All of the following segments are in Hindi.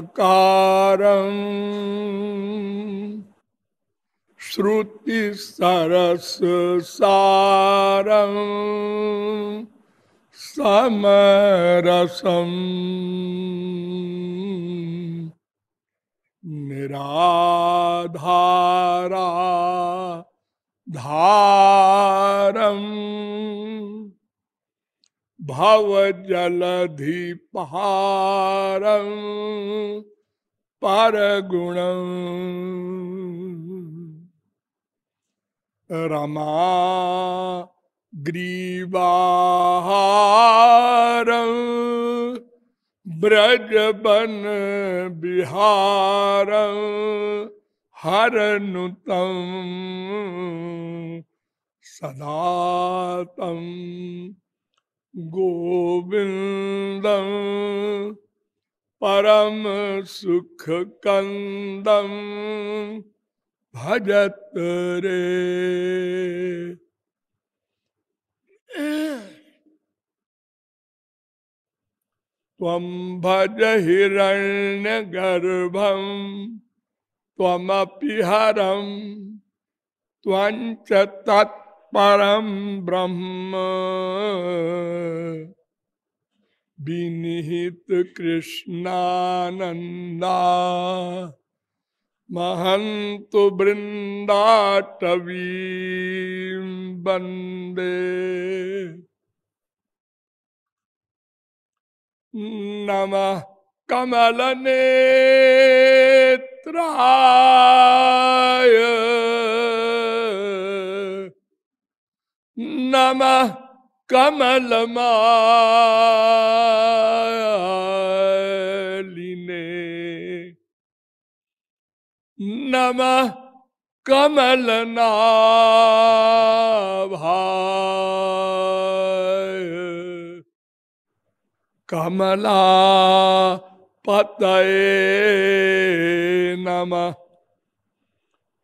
चिदानन्दाकारम् श्रुतिसरससारम् समरसम् निराधारा धारम् भवजलधिपहारम् परगुणम् रमा ग्रीवाहारम् ब्रजबन बिहारम् हरनुतम् सदा तम् गोविंदम परम सुख कंदम भजत रे। भज हिरण्य गर्भम त्वमपि हरम त्वंच तत् परम ब्रह्म। विनिहित कृष्णानंदा महंत वृंदाटवी वंदे नमः कमलनेत्राय। नम कमलमालिने नम कमलनाभाय कमला पतये नमः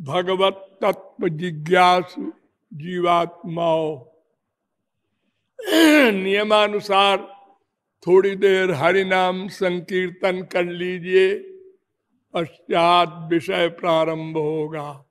भगवत तत्व जिज्ञासु जीवात्माओं। नियमानुसार थोड़ी देर हरि नाम संकीर्तन कर लीजिए, पश्चात विषय प्रारंभ होगा।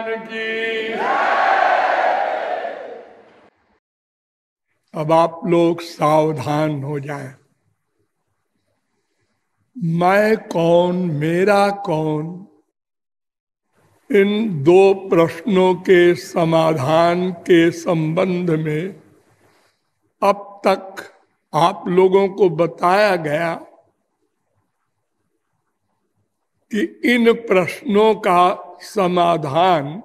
भगवान की अब आप लोग सावधान हो जाएँ। मैं कौन, मेरा कौन इन दो प्रश्नों के समाधान के संबंध में अब तक आप लोगों को बताया गया कि इन प्रश्नों का समाधान,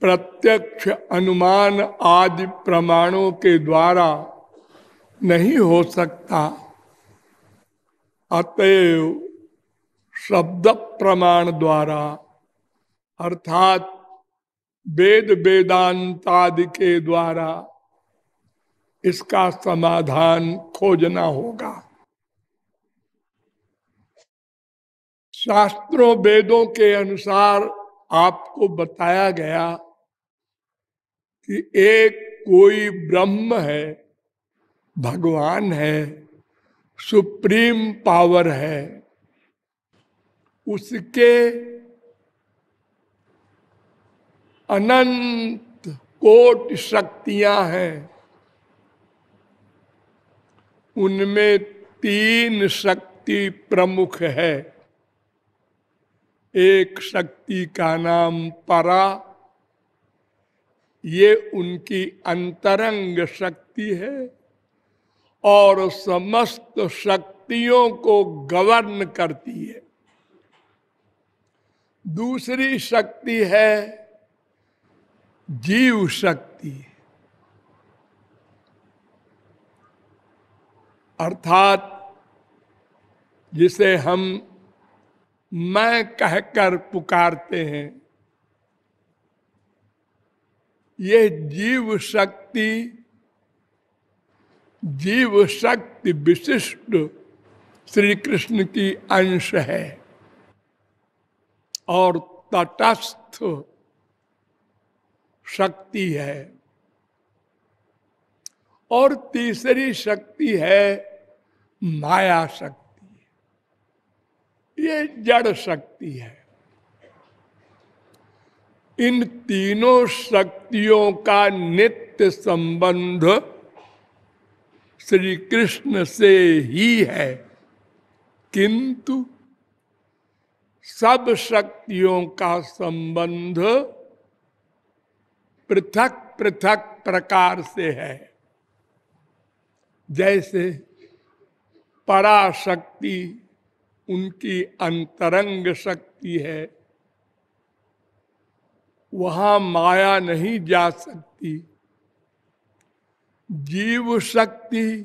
प्रत्यक्ष अनुमान आदि प्रमाणों के द्वारा नहीं हो सकता। अतएव शब्द प्रमाण द्वारा, अर्थात वेद वेदांतादि के द्वारा इसका समाधान खोजना होगा। शास्त्रों वेदों के अनुसार आपको बताया गया कि एक कोई ब्रह्म है, भगवान है, सुप्रीम पावर है। उसके अनंत कोट शक्तियाँ हैं। उनमें तीन शक्ति प्रमुख है। एक शक्ति का नाम परा। ये उनकी अंतरंग शक्ति है और समस्त शक्तियों को गवर्न करती है। दूसरी शक्ति है जीव शक्ति। अर्थात जिसे हम मैं कहकर पुकारते हैं। ये जीव शक्ति जीव शक्ति विशिष्ट श्री कृष्ण की अंश है। और तटस्थ शक्ति है। और तीसरी शक्ति है माया शक्ति। ये जड़ शक्ति है। इन तीनों शक्तियों का नित्य संबंध श्री कृष्ण से ही है। किंतु सब शक्तियों का संबंध पृथक पृथक प्रकार से है। जैसे पराशक्ति उनकी अंतरंग शक्ति है। वहाँ माया नहीं जा सकती। जीव शक्ति,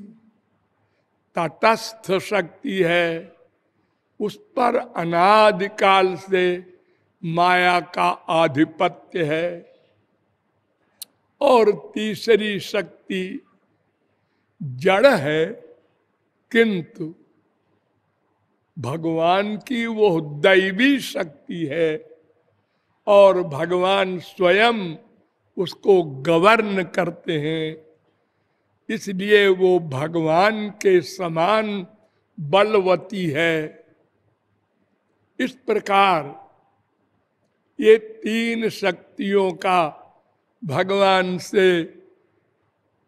तटस्थ शक्ति है। उस पर अनादिकाल से माया का आधिपत्य है। और तीसरी शक्ति जड़ है, किंतु भगवान की वो दैवी शक्ति है और भगवान स्वयं उसको गवर्न करते हैं। इसलिए वो भगवान के समान बलवती है। इस प्रकार ये तीन शक्तियों का भगवान से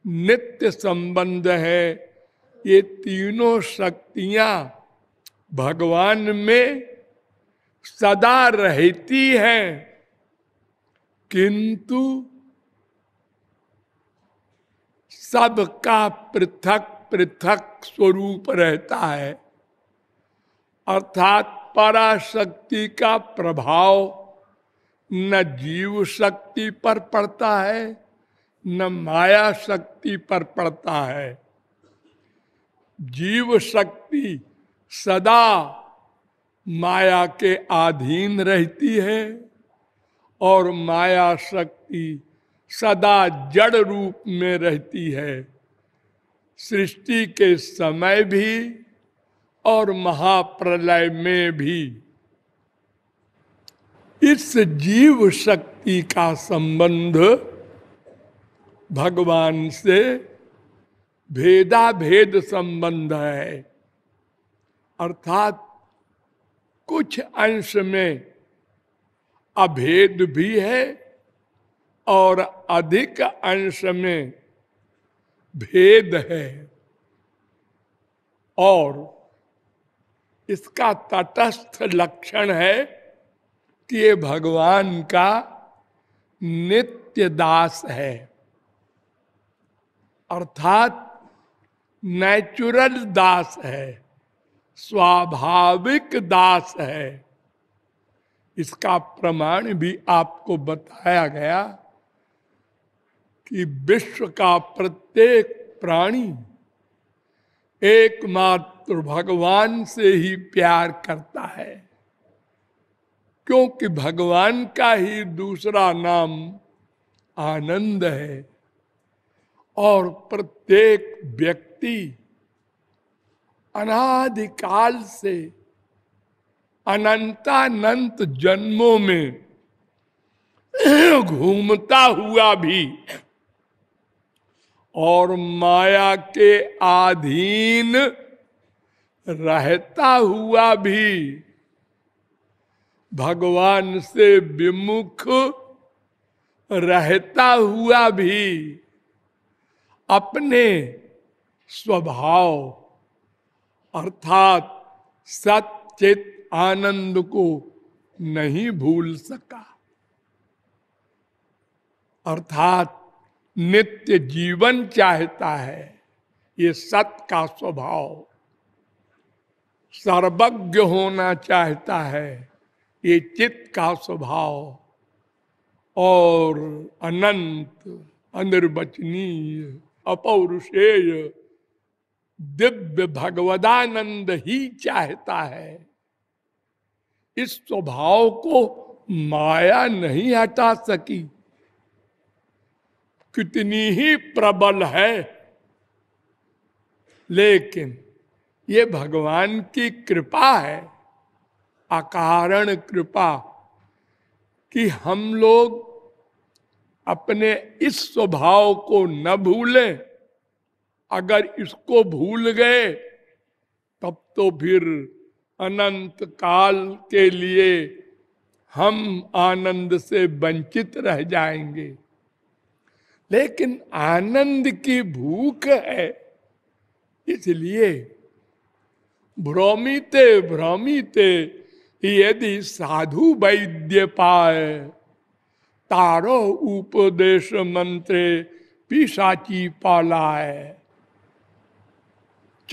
नित्य संबंध है। ये तीनों शक्तियाँ भगवान में सदा रहती है। किंतु सबका पृथक पृथक स्वरूप रहता है। अर्थात पराशक्ति का प्रभाव न जीव शक्ति पर पड़ता है, न माया शक्ति पर पड़ता है। जीव शक्ति सदा माया के अधीन रहती है और माया शक्ति सदा जड़ रूप में रहती है। सृष्टि के समय भी और महाप्रलय में भी इस जीव शक्ति का संबंध भगवान से भेदा भेद संबंध है। अर्थात कुछ अंश में अभेद भी है और अधिक अंश में भेद है। और इसका तटस्थ लक्षण है कि ये भगवान का नित्य दास है। अर्थात नेचुरल दास है। स्वाभाविक दास है। इसका प्रमाण भी आपको बताया गया कि विश्व का प्रत्येक प्राणी एकमात्र भगवान से ही प्यार करता है, क्योंकि भगवान का ही दूसरा नाम आनंद है और प्रत्येक व्यक्ति अनादिकाल से, अनंतानंत जन्मों में घूमता हुआ भी, और माया के अधीन रहता हुआ भी, भगवान से विमुख रहता हुआ भी, अपने स्वभाव अर्थात सचित आनंद को नहीं भूल सका। अर्थात नित्य जीवन चाहता है, ये सत का स्वभाव। सर्वज्ञ होना चाहता है, ये चित्त का स्वभाव। और अनंत, अनिर्वचनीय, अपौरुषेय दिव्य भगवदानंद ही चाहता है। इस स्वभाव को माया नहीं हटा सकी। कितनी ही प्रबल है। लेकिन ये भगवान की कृपा है, अकारण कृपा, कि हम लोग अपने इस स्वभाव को न भूलें। अगर इसको भूल गए, तब तो फिर अनंत काल के लिए हम आनंद से वंचित रह जाएँगे। लेकिन आनंद की भूख है, इसलिए भ्रमिते भ्रमिते यदि साधु वैद्य पाए, तारो उपदेश मंत्रे पिशाची पालाए।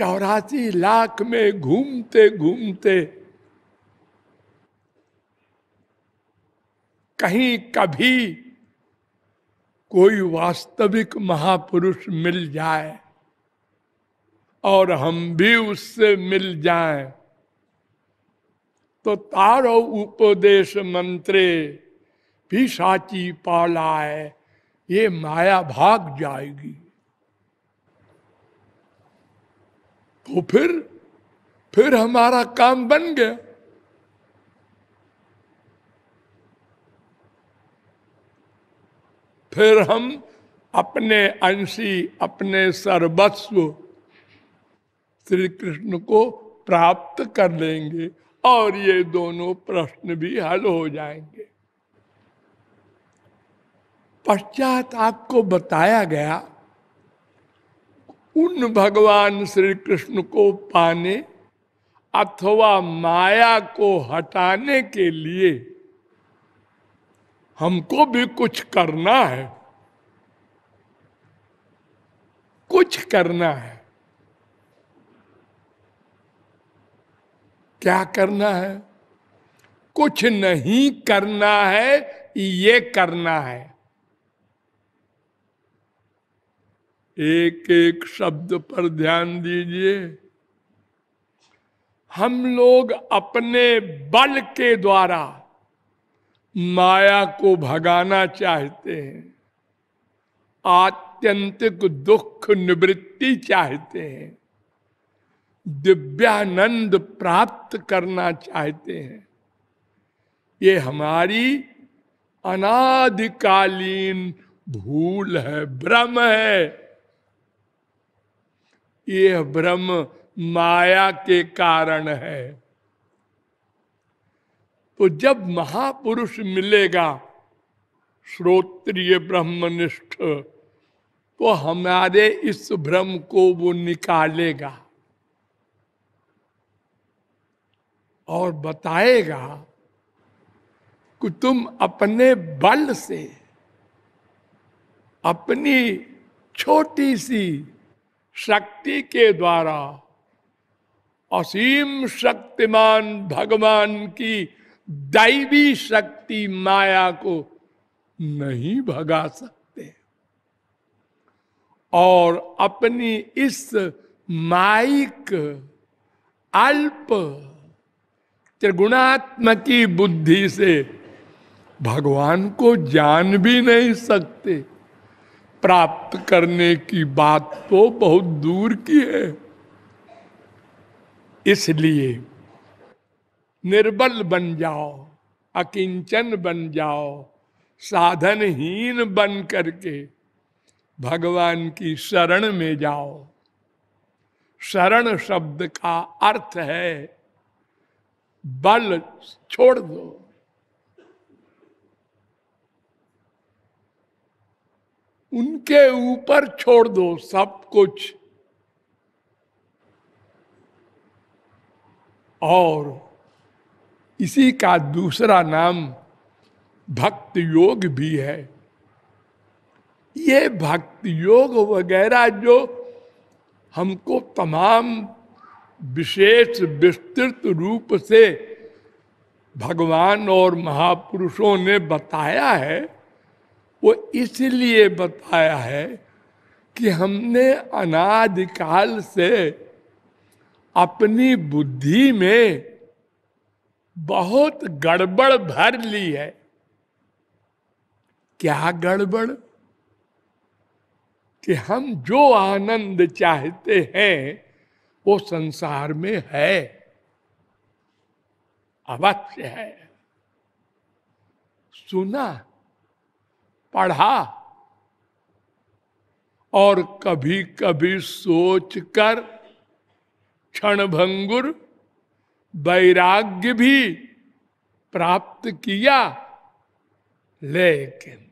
चौरासी लाख में घूमते घूमते कहीं कभी कोई वास्तविक महापुरुष मिल जाए और हम भी उससे मिल जाएँ। तो तारो उपदेश मंत्रे भी साची पालाए, ये माया भाग जाएगी। तो फिर फिर हमारा काम बन गया। फिर हम अपने अंशी, अपने सर्वस्व श्री कृष्ण को प्राप्त कर लेंगे और ये दोनों प्रश्न भी हल हो जाएँगे। पश्चात आपको बताया गया उन भगवान श्री कृष्ण को पाने अथवा माया को हटाने के लिए हमको भी कुछ करना है। कुछ करना है। क्या करना है? कुछ नहीं करना है, ये करना है। एक एक शब्द पर ध्यान दीजिए। हम लोग अपने बल के द्वारा माया को भगाना चाहते हैं। आत्यंतिक दुख निवृत्ति चाहते हैं। दिव्यानंद प्राप्त करना चाहते हैं। ये हमारी अनादिकालीन भूल है, भ्रम है। ये भ्रम माया के कारण है। तो जब महापुरुष मिलेगा, श्रोत्रिय ब्रह्मनिष्ठ तो हमारे इस भ्रम को वो निकालेगा और बताएगा कि तुम अपने बल से अपनी छोटी सी शक्ति के द्वारा। असीम शक्तिमान भगवान की दैवी शक्ति माया को नहीं भगा सकते। और अपनी इस माइक अल्प त्रिगुणात्मकी बुद्धि से भगवान को जान भी नहीं सकते। प्राप्त करने की बात तो बहुत दूर की है। इसलिए निर्बल बन जाओ, अकिंचन बन जाओ, साधनहीन बन करके भगवान की शरण में जाओ। शरण शब्द का अर्थ है, बल छोड़ दो। उनके ऊपर छोड़ दो सब कुछ। और इसी का दूसरा नाम भक्त योग भी है। ये भक्त योग वगैरह जो हमको तमाम विशेष विस्तृत रूप से भगवान और महापुरुषों ने बताया है वो इसलिए बताया है कि हमने अनादिकाल से अपनी बुद्धि में बहुत गड़बड़ भर ली है। क्या गड़बड़? कि हम जो आनंद चाहते हैं, वो संसार में है, अवश्य है। सुना पढ़ा और कभी कभी सोचकर क्षणभंगुर वैराग्य भी प्राप्त किया। लेकिन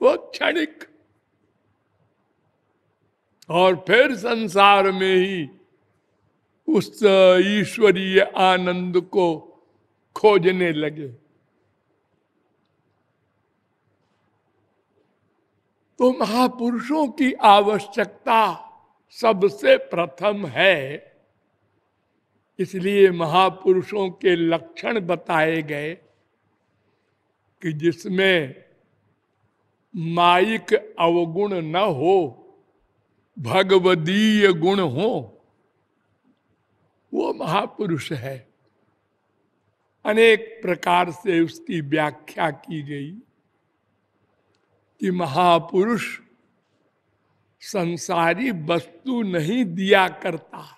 वो क्षणिक और फिर संसार में ही उस ईश्वरीय आनंद को खोजने लगे। तो महापुरुषों की आवश्यकता सबसे प्रथम है। इसलिए महापुरुषों के लक्षण बताए गए कि जिसमें माइक अवगुण न हो, भगवदीय गुण हो, वो महापुरुष है। अनेक प्रकार से उसकी व्याख्या की गई। कि महापुरुष संसारी वस्तु नहीं दिया करता।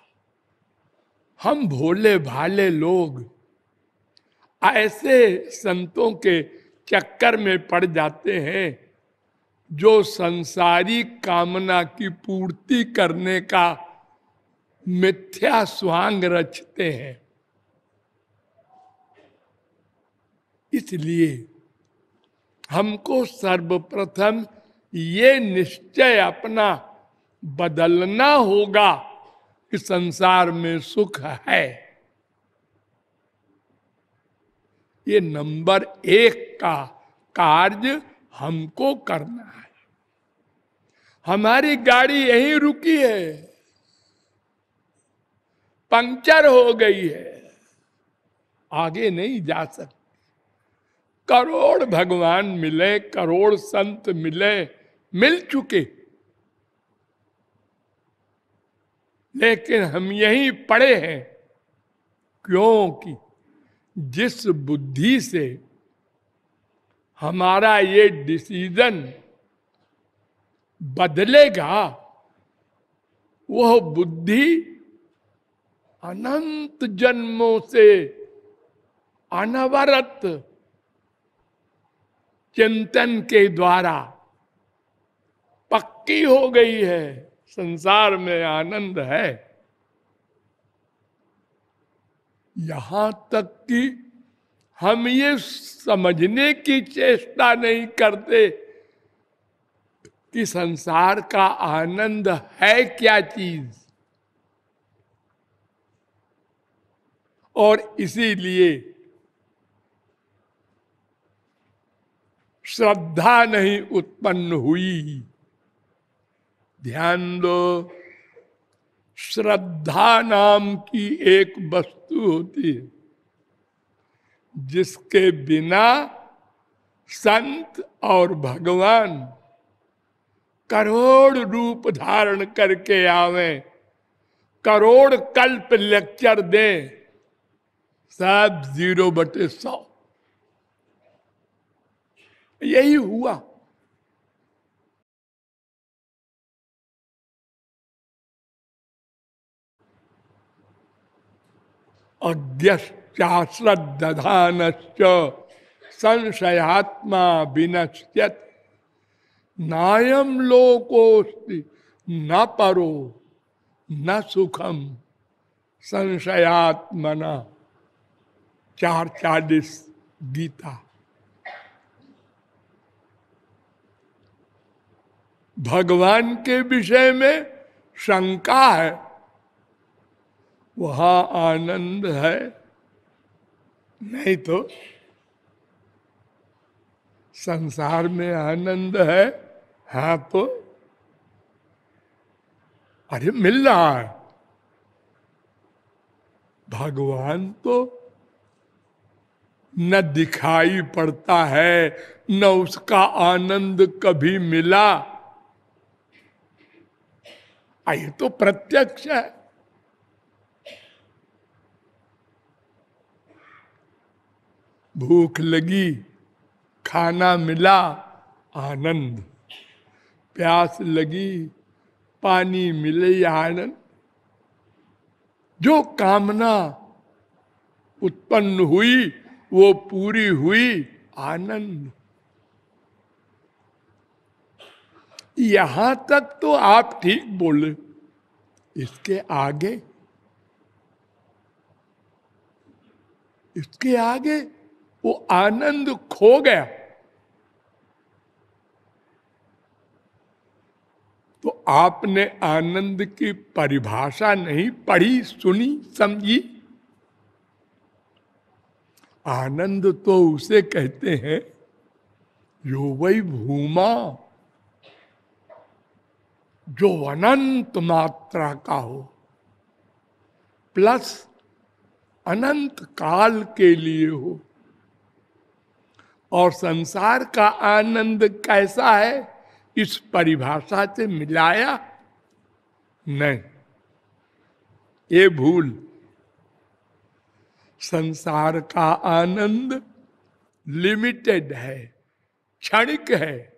हम भोले भाले लोग ऐसे संतों के चक्कर में पड़ जाते हैं जो संसारी कामना की पूर्ति करने का मिथ्या स्वांग रचते हैं। इसलिए हमको सर्वप्रथम ये निश्चय अपना बदलना होगा कि संसार में सुख है। ये नंबर एक का कार्य हमको करना है। हमारी गाड़ी यहीं रुकी है। पंक्चर हो गई है। आगे नहीं जा सकती। करोड़ भगवान मिले, करोड़ संत मिले, मिल चुके। लेकिन हम यही पड़े हैं, क्योंकि जिस बुद्धि से हमारा ये डिसीज़न बदलेगा, वह बुद्धि अनंत जन्मों से अनवरत चिंतन के द्वारा पक्की हो गई है। संसार में आनंद है। यहाँ तक कि हम ये समझने की चेष्टा नहीं करते कि संसार का आनंद है क्या चीज़। और इसीलिए श्रद्धा नहीं उत्पन्न हुई। ध्यान दो, श्रद्धा नाम की एक वस्तु होती है, जिसके बिना संत और भगवान करोड़ रूप धारण करके आवे, करोड़ कल्प लेक्चर दे, सब ज़ीरो बटे सौ। यही हुआ अद्यश्चाश्रद्धान संशयात्मा विनश्यत नायम लोकोस्ति न परो न सुखम संशयात्मना चार चालीस गीता भगवान के विषय में शंका है, वहाँ आनंद है। नहीं तो संसार में आनंद है हाँ तो? अरे मिल रहा है। भगवान तो न दिखाई पड़ता है, न उसका आनंद कभी मिला। ये तो प्रत्यक्ष है। भूख लगी, खाना मिला, आनंद। प्यास लगी, पानी मिले, आनंद। जो कामना उत्पन्न हुई, वो पूरी हुई, आनंद। यहाँ तक तो आप ठीक बोले इसके आगे इसके आगे वो आनंद खो गया। तो आपने आनंद की परिभाषा नहीं पढ़ी, सुनी, समझी? आनंद तो उसे कहते हैं जो वही भूमा। जो अनंत मात्रा का हो। प्लस अनंत काल के लिए हो। और संसार का आनंद कैसा है, इस परिभाषा से मिलाया नहीं। ये भूल। संसार का आनंद लिमिटेड है, क्षणिक है,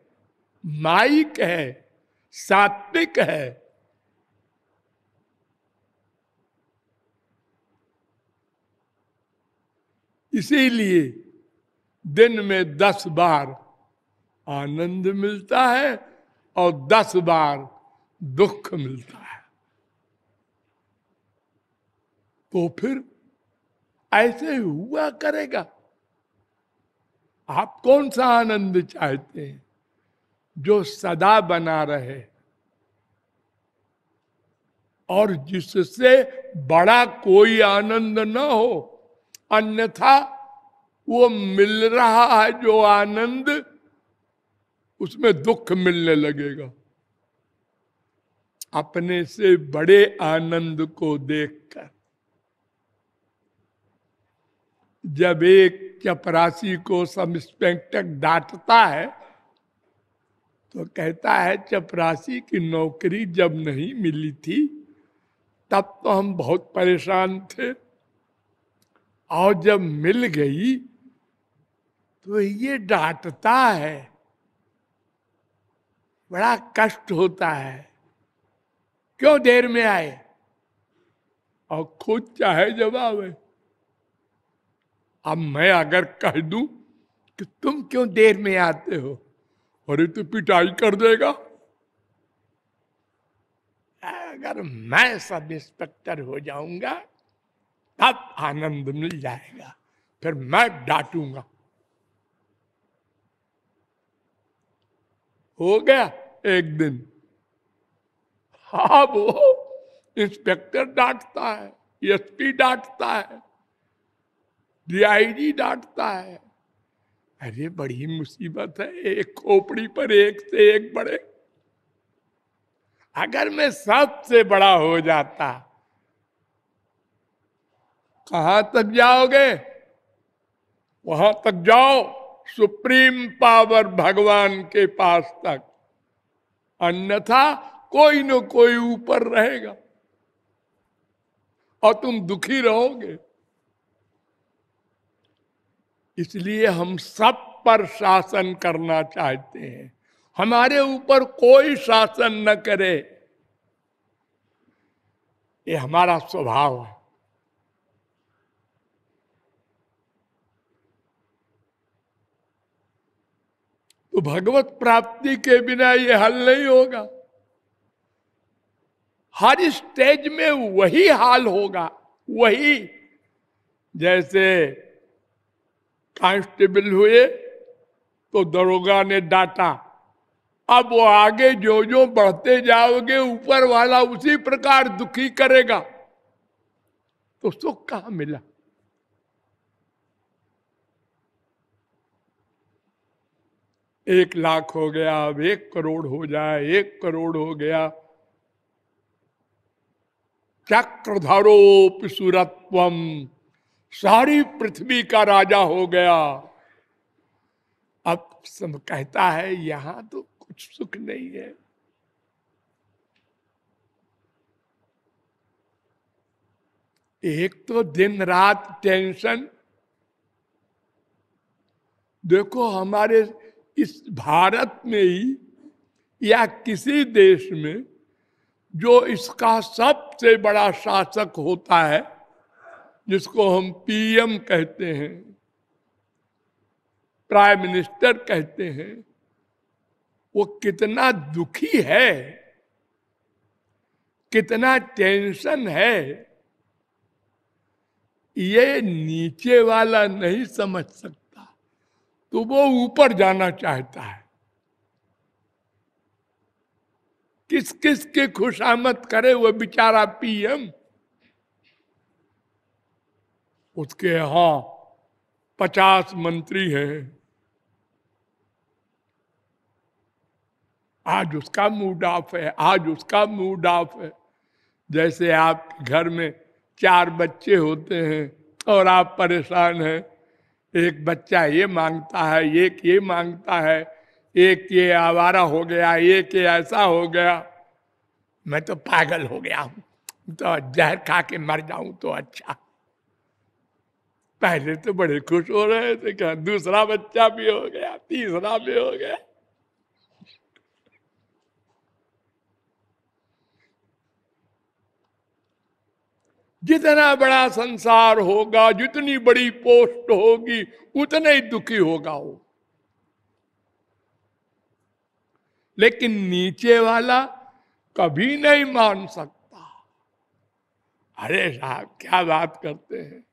माइक है सात्विक है। इसीलिए दिन में दस बार आनंद मिलता है और दस बार दुख मिलता है। तो फिर ऐसे हुआ करेगा। आप कौन सा आनंद चाहते हैं? जो सदा बना रहे। और जिससे बड़ा कोई आनंद न हो, अन्यथा वो मिल रहा है जो आनंद, उसमें दुख मिलने लगेगा। अपने से बड़े आनंद को देखकर, जब एक चपरासी को सब इंस्पेक्टर डांटता है तो कहता है चपरासी की नौकरी जब नहीं मिली थी, तब तो हम बहुत परेशान थे। और जब मिल गई तो ये डांटता है। बड़ा कष्ट होता है। क्यों देर में आए? और खुद चाहे जवाब है, अब मैं अगर कह दूँ कि तुम क्यों देर में आते हो? अरे तो पिटाई कर देगा। अगर मैं सब इंस्पेक्टर हो जाऊँगा, तब आनंद मिल जाएगा। फिर मैं डांटूँगा। हो गया एक दिन। हा वो इंस्पेक्टर डांटता है, एसपी डांटता है, डीआईजी डांटता है अरे, बड़ी मुसीबत है। एक खोपड़ी पर एक से एक बड़े। अगर मैं सबसे बड़ा हो जाता, कहा तक जाओगे? वहाँ तक जाओ, सुप्रीम पावर भगवान के पास तक। अन्यथा कोई न कोई ऊपर रहेगा। और तुम दुखी रहोगे। इसलिए हम सब पर शासन करना चाहते हैं। हमारे ऊपर कोई शासन न करे। ये हमारा स्वभाव है। तो भगवत प्राप्ति के बिना ये हल नहीं होगा। हर स्टेज में वही हाल होगा। वही जैसे कांस्टेबल हुए तो दरोगा ने डांटा, अब वो आगे जो जो बढ़ते जाओगे, ऊपर वाला उसी प्रकार दुखी करेगा। तो सुख कहा मिला? एक लाख हो गया, अब एक करोड़ हो जाए, एक करोड़ हो गया। चक्रधरो पिसुरत्वम सारी पृथ्वी का राजा हो गया। अब सब कहता है, यहाँ तो कुछ सुख नहीं है। एक तो दिन रात टेंशन। देखो, हमारे इस भारत में ही या किसी देश में जो इसका सबसे बड़ा शासक होता है जिसको हम पीएम कहते हैं, प्राइम मिनिस्टर कहते हैं, वो कितना दुखी है, कितना टेंशन है। ये नीचे वाला नहीं समझ सकता तो वो ऊपर जाना चाहता है। किस किस की खुशामद करे वो बेचारा पीएम? उसके यहाँ पचास मंत्री हैं। आज उसका मूड ऑफ़ है, आज उसका मूड ऑफ़ है। जैसे आप घर में चार बच्चे होते हैं और आप परेशान हैं। एक बच्चा ये माँगता है, एक ये माँगता है, एक ये आवारा हो गया, एक ये ऐसा हो गया। मैं तो पागल हो गया हूँ। तो जहर खा के मर जाऊँ तो अच्छा। पहले तो बड़े खुश हो रहे थे क्या दूसरा बच्चा भी हो गया, तीसरा भी हो गया। जितना बड़ा संसार होगा, जितनी बड़ी पोस्ट होगी, उतना ही दुखी होगा वो। लेकिन नीचे वाला कभी नहीं मान सकता। अरे साहब, क्या बात करते हैं।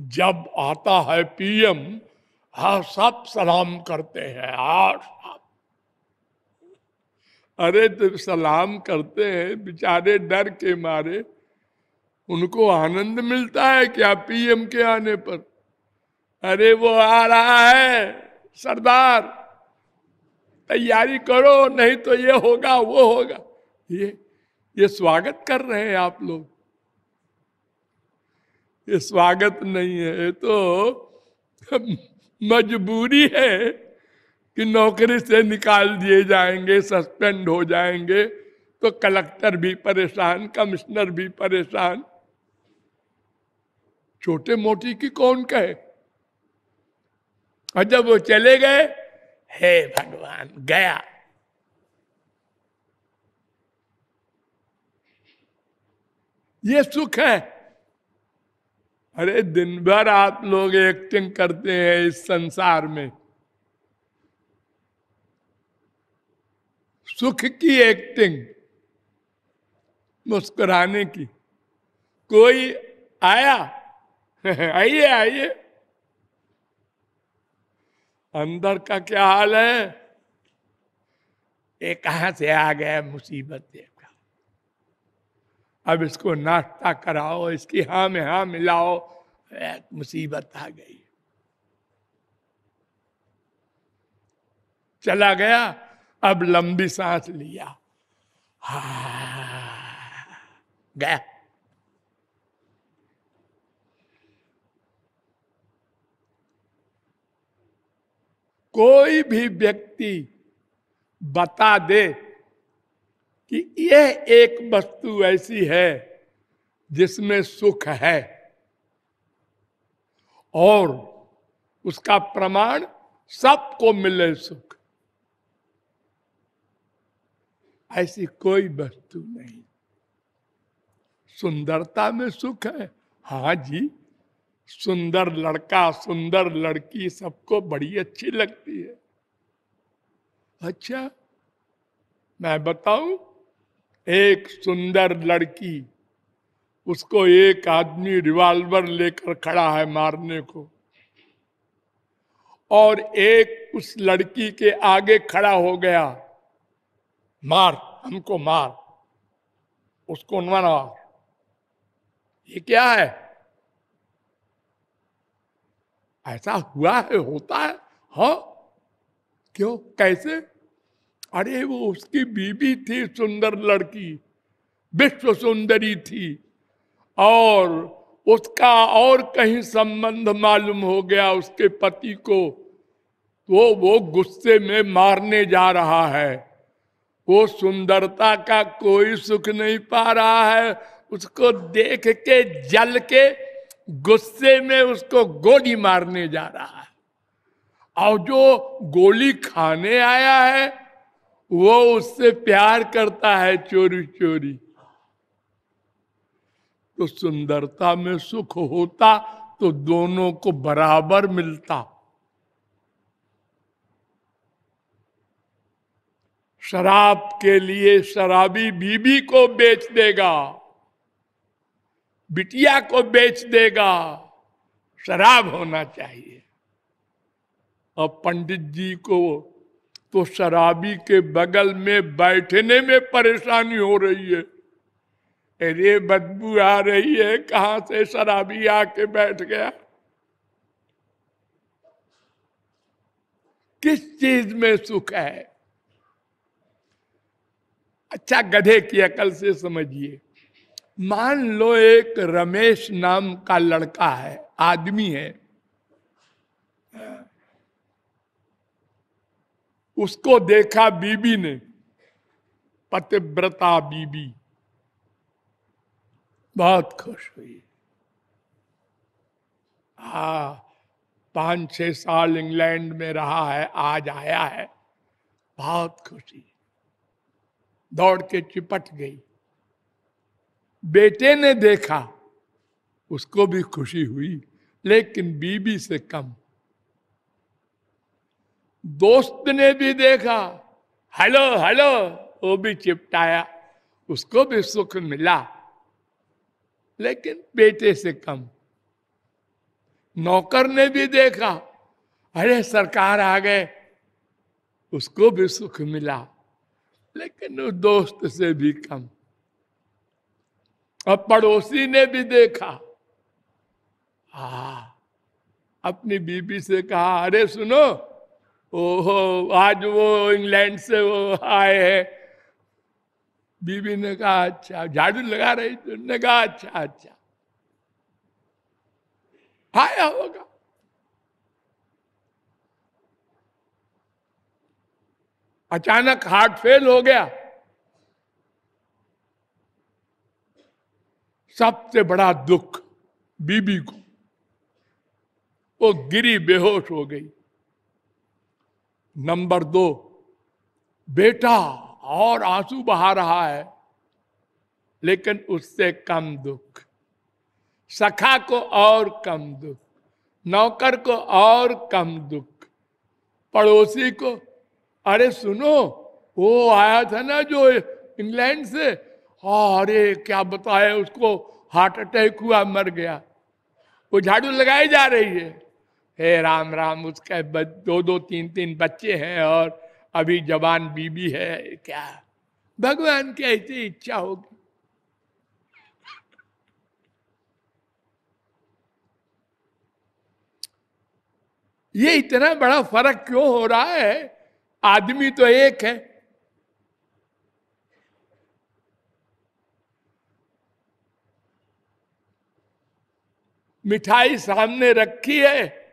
जब आता है पीएम हा सब सलाम करते हैं हाँ अरे तो सलाम करते हैं, बेचारे डर के मारे। उनको आनंद मिलता है क्या पीएम के आने पर? अरे, वो आ रहा है, सरदार। तैयारी करो, नहीं तो ये होगा, वो होगा। ये ये स्वागत कर रहे हैं आप लोग। ये स्वागत नहीं है तो मजबूरी है कि नौकरी से निकाल दिए जाएँगे, सस्पेंड हो जाएँगे तो कलेक्टर भी परेशान, कमिश्नर भी परेशान। छोटे मोटी की कौन कहे? और जब वो चले गए, हे भगवान, गया। ये सुख है अरे दिन भर आप लोग एक्टिंग करते हैं इस संसार में। सुख की एक्टिंग मुस्कुराने की। कोई आया? आइए आइए। अंदर का क्या हाल है? ये कहा से आ गया मुसीबत? देखा अब इसको नाश्ता कराओ, इसकी हाँ में हाँ मिलाओ। मुसीबत आ गई। चला गया, अब लंबी सांस लिया। हा, गया। कोई भी व्यक्ति बता दे कि यह एक वस्तु ऐसी है जिसमें सुख है और उसका प्रमाण सबको मिले सुख। ऐसी कोई वस्तु नहीं। सुंदरता में सुख है। हाँ जी, सुंदर लड़का, सुंदर लड़की सबको बड़ी अच्छी लगती है। अच्छा मैं बताऊँ एक सुंदर लड़की, उसको एक आदमी रिवॉल्वर लेकर खड़ा है मारने को। और एक उस लड़की के आगे खड़ा हो गया। मार, हमको मार। उसको मारा ये क्या है? ऐसा हुआ है, होता है? हाँ। क्यों? कैसे? अरे वो उसकी बीबी थी, सुंदर लड़की, विश्व सुंदरी थी। और उसका और कहीं संबंध मालूम हो गया उसके पति को तो वो गुस्से में मारने जा रहा है। वो सुंदरता का कोई सुख नहीं पा रहा है। उसको देख के, जल के गुस्से में उसको गोली मारने जा रहा है। और जो गोली खाने आया है वो उससे प्यार करता है चोरी चोरी तो सुंदरता में सुख होता तो दोनों को बराबर मिलता। शराब के लिए शराबी बीबी को बेच देगा, बिटिया को बेच देगा। शराब होना चाहिए। और पंडित जी को तो शराबी के बगल में बैठने में परेशानी हो रही है। अरे, बदबू आ रही है। कहाँ से शराबी आके बैठ गया? किस चीज़ में सुख है? अच्छा गधे की अकल से समझिए। मान लो एक रमेश नाम का लड़का है, आदमी है। उसको देखा बीबी ने, पतिव्रता बीबी। बहुत खुश हुई। हा पाँच छह साल इंग्लैंड में रहा है, आज आया है। बहुत खुशी। दौड़ के चिपट गई। बेटे ने देखा, उसको भी खुशी हुई, लेकिन बीबी से कम। दोस्त ने भी देखा। हेलो हेलो, वो भी चिपटाया। उसको भी सुख मिला। लेकिन बेटे से कम। नौकर ने भी देखा। अरे, सरकार आ गए। उसको भी सुख मिला। लेकिन उस दोस्त से भी कम। और पड़ोसी ने भी देखा। हा अपनी बीबी से कहा, अरे, सुनो ओहो, आज वो इंग्लैंड से वो आए हैं। बीबी ने कहा अच्छा झाड़ू लगा रही तो ने कहा अच्छा अच्छा। आया होगा। अचानक हार्ट फेल हो गया। सबसे बड़ा दुख बीबी को, वो गिरी बेहोश हो गई। नंबर दो, बेटा और आँसू बहा रहा है, लेकिन उससे कम दुख। सखा को और कम दुख, नौकर को और कम दुख। पड़ोसी को, अरे सुनो, वो आया था ना जो इंग्लैंड से, अरे क्या बताए उसको, हार्ट अटैक हुआ, मर गया। वो झाड़ू लगाई जा रही है। हे राम राम, उसके दो दो तीन तीन बच्चे हैं और अभी जवान बीबी है, क्या? भगवान की ऐसी इच्छा होगी। ये इतना बड़ा फ़र्क क्यों हो रहा है? आदमी तो एक है। मिठाई सामने रखी है।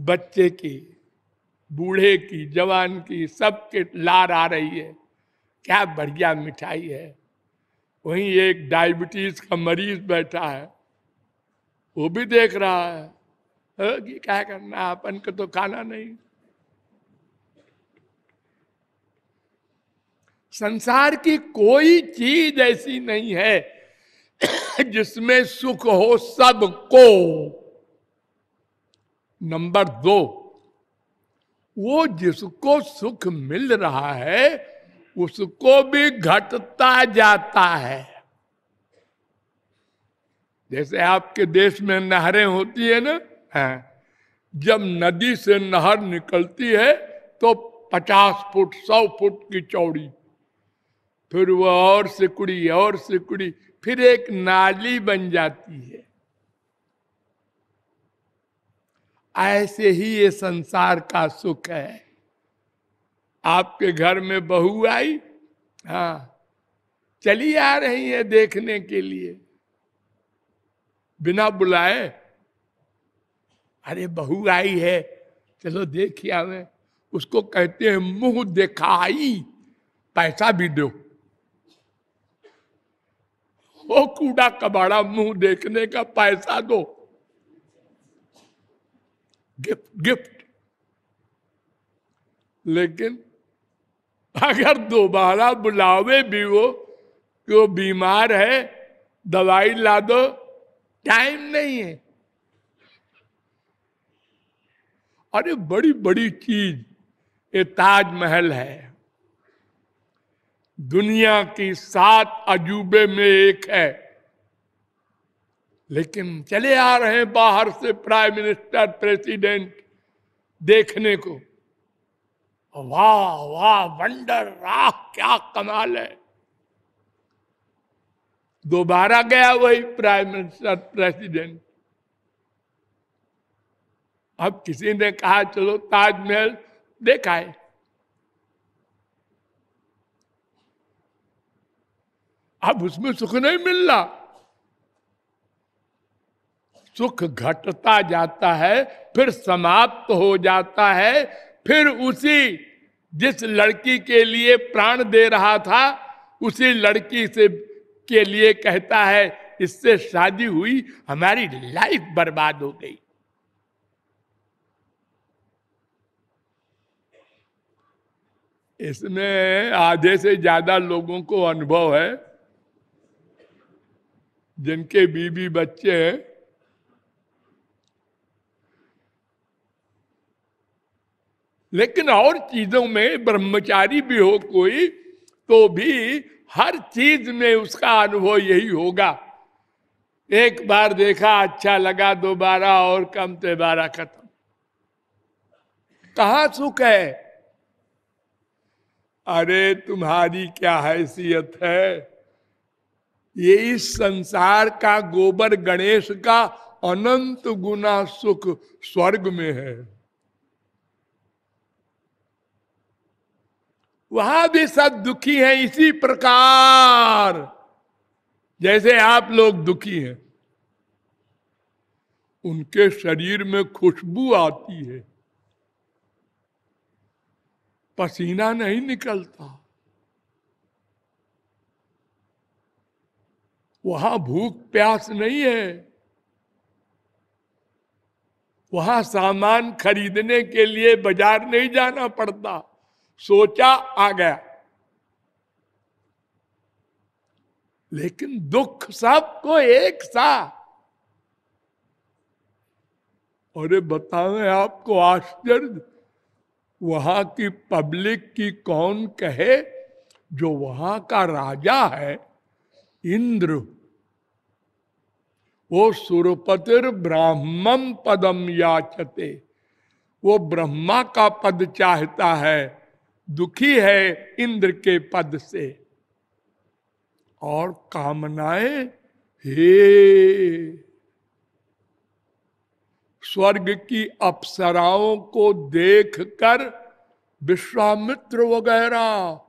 बच्चे की, बूढ़े की, जवान की, सबके लार आ रही है। क्या बढ़िया मिठाई है। वहीं एक डायबिटीज़ का मरीज़ बैठा है। वो भी देख रहा है। कि क्या करना अपन को तो खाना नहीं। संसार की कोई चीज़ ऐसी नहीं है जिसमें सुख हो सबको। नंबर दो, वो जिसको सुख मिल रहा है, उसको भी घटता जाता है जैसे आपके देश में नहरें होती है ना हाँ। जब नदी से नहर निकलती है तो पचास फुट, सौ फुट की चौड़ी, फिर वो और सिकुड़ी और सिकुड़ी, फिर एक नाली बन जाती है ऐसे ही ये संसार का सुख है। आपके घर में बहू आई हाँ चली आ रही है देखने के लिए। बिना बुलाए, अरे बहू आई है, चलो देखिए हमें उसको कहते हैं, मुँह दिखाई, पैसा भी दो। वो कूड़ा कबाड़ा मुँह देखने का पैसा दो। Gift gift. लेकिन अगर दोबारा बुलावे भी वो कि वो बीमार है, दवाई ला दो, टाइम नहीं है। अरे बड़ी बड़ी चीज़, ये ताजमहल है। दुनिया की सात अजूबे में एक है। लेकिन चले आ रहे हैं बाहर से प्राइम मिनिस्टर प्रेसिडेंट देखने को। वाह वाह वंडर राह क्या कमाल है। दोबारा गया वही प्राइम मिनिस्टर प्रेसिडेंट अब किसी ने कहा, चलो ताजमहल देखा है। अब उसमें सुख नहीं मिल रहा। सुख घटता जाता है, फिर समाप्त हो जाता है, फिर उसी जिस लड़की के लिए प्राण दे रहा था, उसी लड़की से के लिए कहता है, इससे शादी हुई, हमारी लाइफ बर्बाद हो गई। इसमें आधे से ज़्यादा लोगों को अनुभव है, जिनके बीबी बच्चे हैं लेकिन और चीज़ों में ब्रह्मचारी भी हो कोई तो भी हर चीज़ में उसका अनुभव यही होगा। एक बार देखा अच्छा लगा, दोबारा और कम बारा खत्म। कहा सुख है? अरे, तुम्हारी क्या हैसियत है? ये इस संसार का गोबर गणेश का अनंत गुना सुख स्वर्ग में है। वहाँ भी सब दुखी हैं इसी प्रकार। जैसे आप लोग दुखी हैं, उनके शरीर में खुशबू आती है। पसीना नहीं निकलता। वहाँ भूख प्यास नहीं है। वहाँ सामान खरीदने के लिए बाज़ार नहीं जाना पड़ता। सोचा आ गया। लेकिन दुख सबको एक सा। अरे बतावे आपको आश्चर्य, वहाँ की पब्लिक की कौन कहे, जो वहाँ का राजा है, इंद्र। वो सुरपतिर ब्राह्मण पदम याचते, वो ब्रह्मा का पद चाहता है। दुखी है इंद्र के पद से। और कामनाएँ, हे! स्वर्ग की अप्सराओं को देखकर विश्वामित्र वगैरह,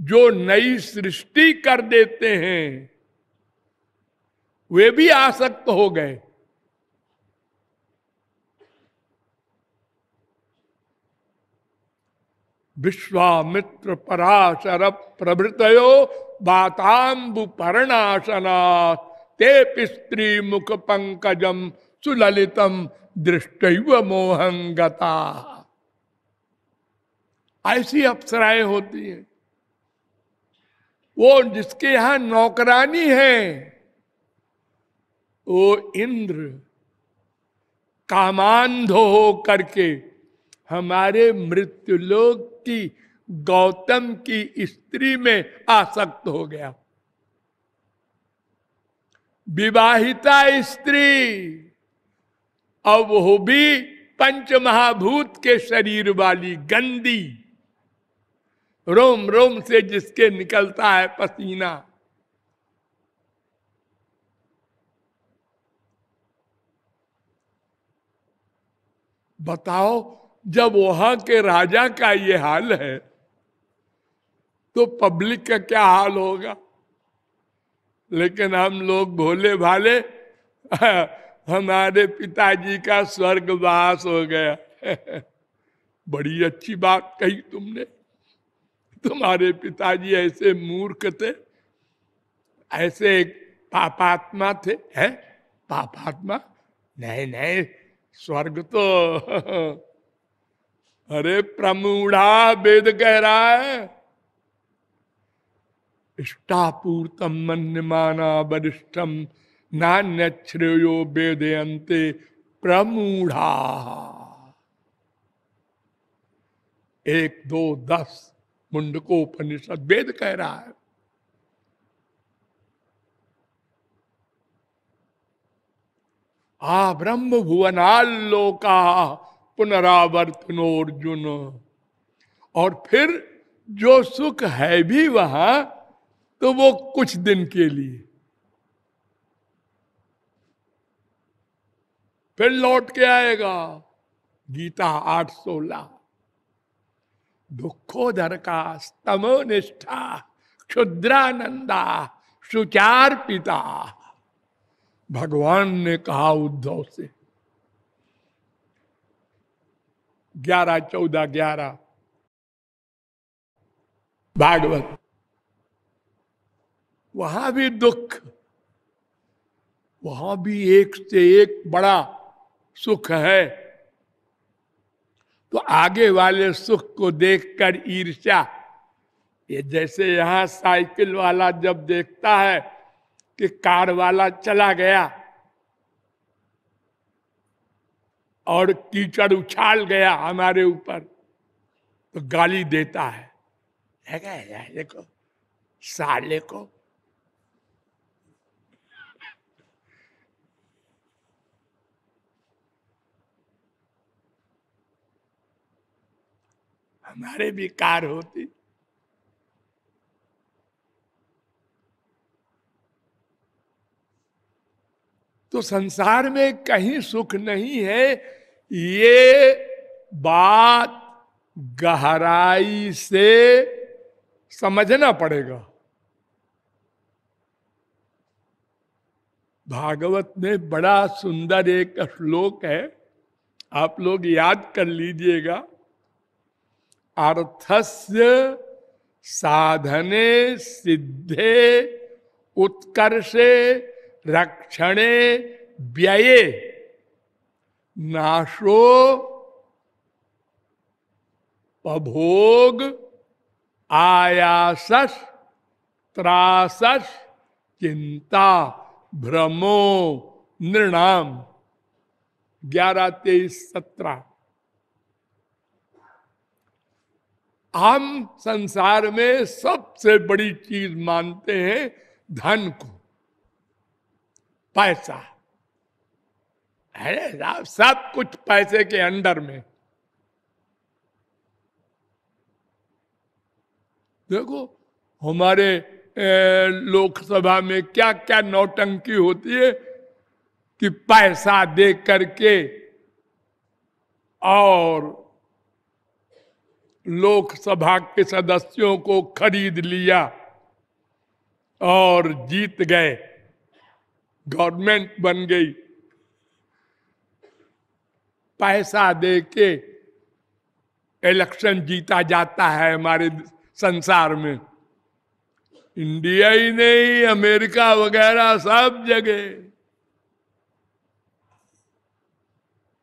जो नई सृष्टि कर देते हैं, वे भी आसक्त हो गए। विश्वामित्र पराशर प्रभृतयो बातांबु पर्णाशना ते स्त्री मुख पंकजम सुललितम दृष्ट मोहंगता। ऐसी अप्सराएँ होती हैं। वो जिसके यहाँ नौकरानी है, वो इंद्र कामांधो हो करके हमारे मृत्युलोक की गौतम की स्त्री में आसक्त हो गया। विवाहिता स्त्री, अब वो भी पंच महाभूत के शरीर वाली गंदी, रोम रोम से जिसके निकलता है पसीना। बताओ जब वहाँ के राजा का ये हाल है तो पब्लिक का क्या हाल होगा? लेकिन हम लोग भोले भाले हमारे पिताजी का स्वर्गवास हो गया। बड़ी अच्छी बात कही तुमने। तुम्हारे पिताजी ऐसे मूर्ख थे, ऐसे पापात्मा थे, है? पापात्मा? नहीं नहीं, स्वर्ग तो अरे प्रमूढ़ा वेद कह रहा है, इष्टापूर्तम मन माना वरिष्ठम नान्य श्रेयो वेदयंते प्रमूढ़ा। एक, दो, दस मुंडकोपनिषद वेद कह रहा है। आ ब्रह्म भुवनालोका पुनरावर्तनोर्जुन और फिर जो सुख है भी वहाँ तो वो कुछ दिन के लिए। फिर लौट के आएगा गीता आठ सोलह। दुखोदर का स्तमो निष्ठा, क्षुद्रानंदा सुचार पिता भगवान ने कहा उद्धव से ग्यारह, चौदह, ग्यारह। भागवत। वहाँ भी दुख, वहाँ भी एक से एक बड़ा सुख है। तो आगे वाले सुख को देखकर ईर्ष्या, ये जैसे यहाँ साइकिल वाला जब देखता है कि कार वाला चला गया और कीचड़ उछाल गया हमारे ऊपर। तो गाली देता है। देखो, साले को। हमारे भी कार होती। तो संसार में कहीं सुख नहीं है ये बात गहराई से समझना पड़ेगा। भागवत में बड़ा सुंदर एक श्लोक है, आप लोग याद कर लीजिएगा। अर्थस्य साधने सिद्धे उत्कर्षे रक्षणे व्यये। नाशो पभोग आयासस त्रासस चिंता भ्रमो नृणाम। ग्यारह तेईस सत्रह। हम संसार में सबसे बड़ी चीज़ मानते हैं धन को, पैसा। है सब कुछ पैसे के अंडर में। देखो, हमारे लोकसभा में क्या क्या नौटंकी होती है कि पैसा दे करके और लोकसभा के सदस्यों को खरीद लिया और जीत गए। गवर्नमेंट बन गई। पैसा दे के इलेक्शन जीता जाता है हमारे संसार में। इंडिया ही नहीं अमेरिका वगैरह सब जगह।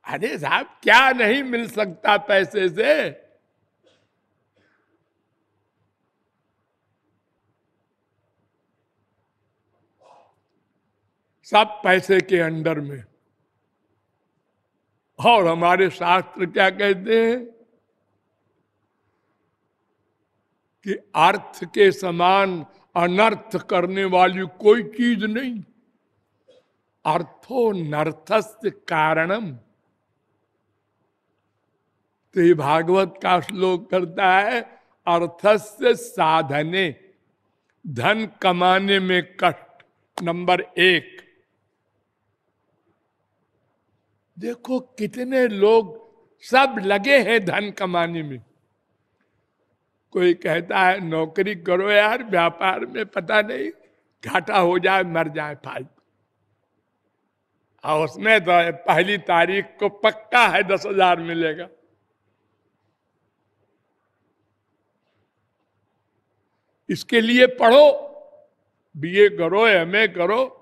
अरे साहब, क्या नहीं मिल सकता पैसे से? सब पैसे के अंडर में। और हमारे शास्त्र क्या कहते हैं? कि अर्थ के समान अनर्थ करने वाली कोई चीज़ नहीं। अर्थो नर्थस्य कारणम। तो ये भागवत का श्लोक करता है अर्थस्य साधने, धन कमाने में कष्ट, नंबर एक। देखो कितने लोग सब लगे हैं धन कमाने में। कोई कहता है, नौकरी करो यार, व्यापार में पता नहीं, घाटा हो जाए, मर जाए फालतू। और उसमें तो पहली तारीख को पक्का है, दस हज़ार मिलेगा। इसके लिए पढ़ो, बीए करो, एमए करो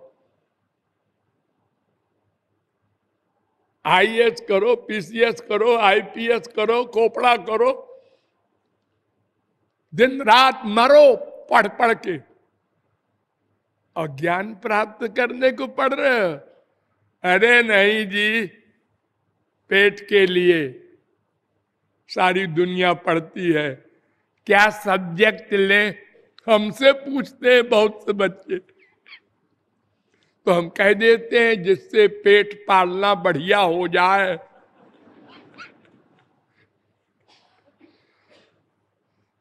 आईएएस करो, पीसीएस करो, आईपीएस करो कोपड़ा करो। दिन रात मरो पढ़ पढ़ के। और ज्ञान प्राप्त करने को पढ़ रहे हो। अरे नहीं जी, पेट के लिए सारी दुनिया पढ़ती है। क्या सब्जेक्ट ले? हमसे पूछते हैं बहुत से बच्चे। तो हम कह देते हैं, जिससे पेट पालना बढ़िया हो जाए।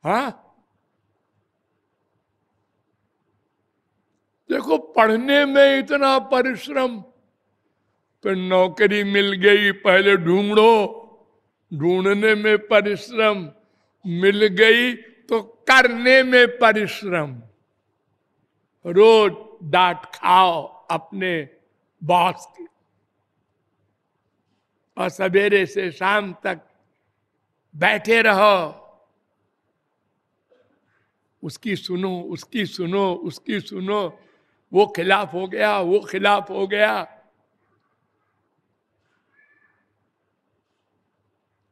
हा? देखो, पढ़ने में इतना परिश्रम, फिर नौकरी मिल गई, पहले ढूंढो। ढूँढने में परिश्रम, मिल गई तो करने में परिश्रम। रोज डांट खाओ। अपने बॉस की। और सवेरे से शाम तक बैठे रहो। उसकी सुनो उसकी सुनो उसकी सुनो। वो खिलाफ हो गया, वो खिलाफ हो गया।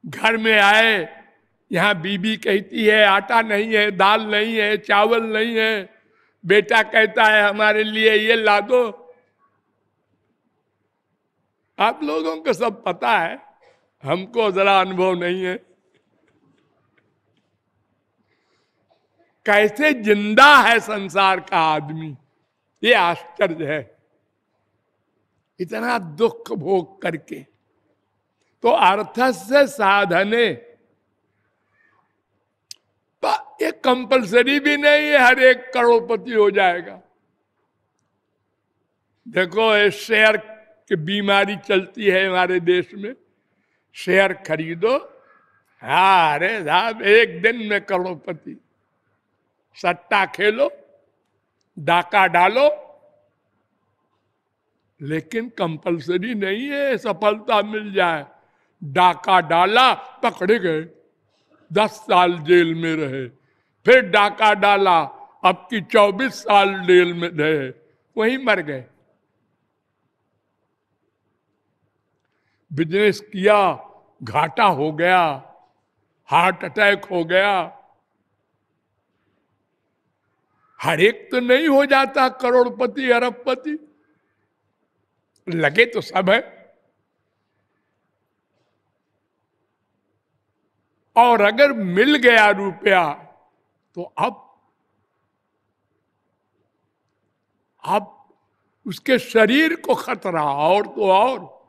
घर में आए, यहाँ बीबी कहती है, आटा नहीं है, दाल नहीं है, चावल नहीं है। बेटा कहता है, हमारे लिए ये ला दो। आप लोगों को सब पता है, हमको जरा अनुभव नहीं है। कैसे ज़िंदा है संसार का आदमी? ये आश्चर्य है। इतना दुख भोग करके। तो अर्थ से साधने ये कंपलसरी भी नहीं है, हर एक करोड़पति हो जाएगा। देखो, ये शेयर की बीमारी चलती है हमारे देश में, शेयर खरीदो। हाँ अरे साहब, एक दिन में करोड़पति। सट्टा खेलो, डाका डालो। लेकिन कंपलसरी नहीं है, सफलता मिल जाए। डाका डाला, पकड़े गए। दस साल जेल में रहे। फिर डाका डाला, अब की चौबीस साल जेल में रहे। वही मर गए। बिज़नेस किया, घाटा हो गया, हार्ट अटैक हो गया। हर एक तो नहीं हो जाता करोड़पति, अरबपति। लगे तो सब है। और अगर मिल गया रुपया तो अब अब उसके शरीर को खतरा, और तो और।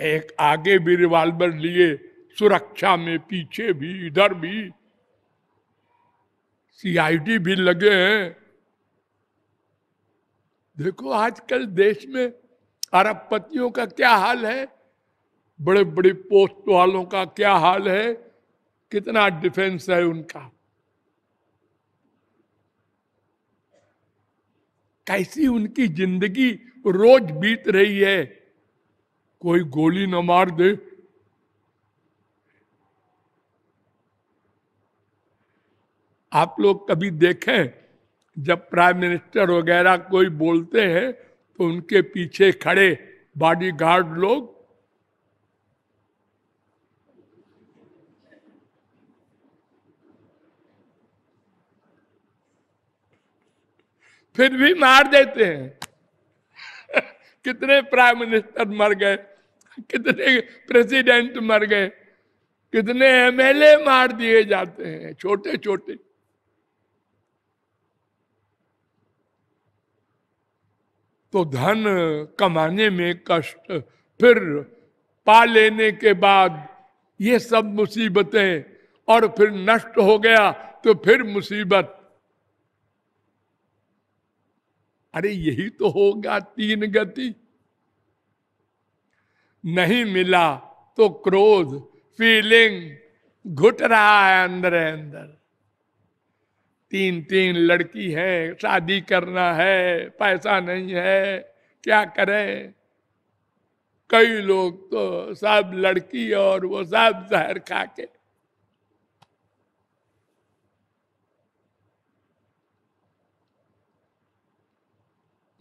एक आगे भी रिवाल्वर लिए, सुरक्षा में पीछे भी, इधर भी। सीआईडी भी लगे हैं। देखो आजकल देश में अरबपतियों का क्या हाल है? बड़े बड़े पोस्ट वालों का क्या हाल है? कितना डिफेंस है उनका? कैसी उनकी ज़िंदगी रोज बीत रही है? कोई गोली न मार दे। आप लोग कभी देखें, जब प्राइम मिनिस्टर वगैरह कोई बोलते हैं तो उनके पीछे खड़े बॉडी गार्ड लोग। फिर भी मार देते हैं। कितने प्राइम मिनिस्टर मर गए। कितने प्रेसिडेंट मर गए, कितने एमएलए मार दिए जाते हैं छोटे छोटे तो धन कमाने में कष्ट, फिर पा लेने के बाद ये सब मुसीबतें, और फिर नष्ट हो गया तो फिर मुसीबत। अरे यही तो होगा तीन गति। नहीं मिला तो क्रोध फीलिंग घुट रहा है अंदर अंदर। तीन तीन लड़की है, शादी करना है, पैसा नहीं है, क्या करें? कई लोग तो सब लड़की और वो सब जहर खा के।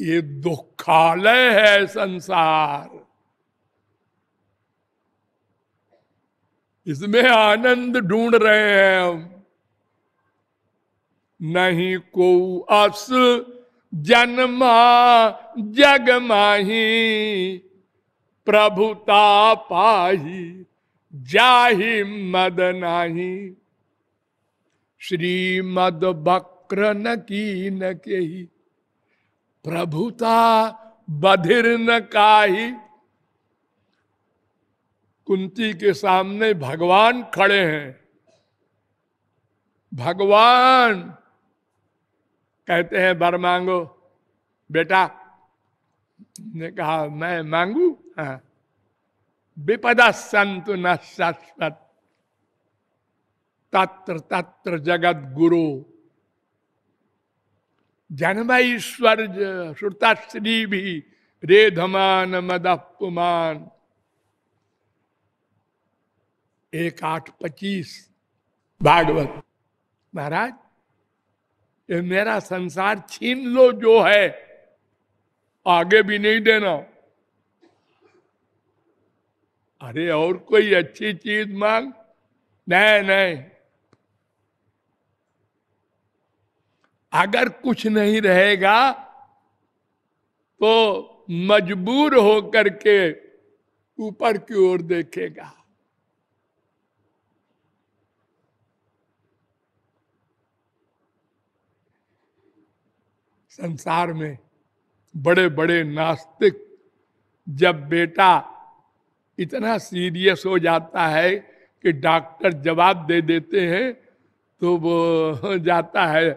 ये दुखालय है संसार। इसमें आनंद ढूंढ रहे हैं हम। नहीं को अस जन्मा जग माही प्रभुता पाही जाहि मद नाही। श्रीमद बक्र न की न के प्रभुता बधिर न काही। कुंती के सामने भगवान खड़े हैं। भगवान! कहते हैं, बर मांगो, बेटा। ने कहा, मैं मांगू? हाँ। विपदा संत न शाश्वत। तत्र तत्र जगत गुरु। जन्म ईश्वर श्रुताश्री भी रेधमान मदपुमान एक आठ पच्चीस। भागवत। महाराज, ये मेरा संसार छीन लो जो है, आगे भी नहीं देना। अरे, और कोई अच्छी चीज़ मांग? नहीं नहीं। अगर कुछ नहीं रहेगा तो मजबूर होकर के ऊपर की ओर देखेगा। संसार में बड़े बड़े नास्तिक, जब बेटा इतना सीरियस हो जाता है कि डॉक्टर जवाब दे देते हैं तो वो जाता है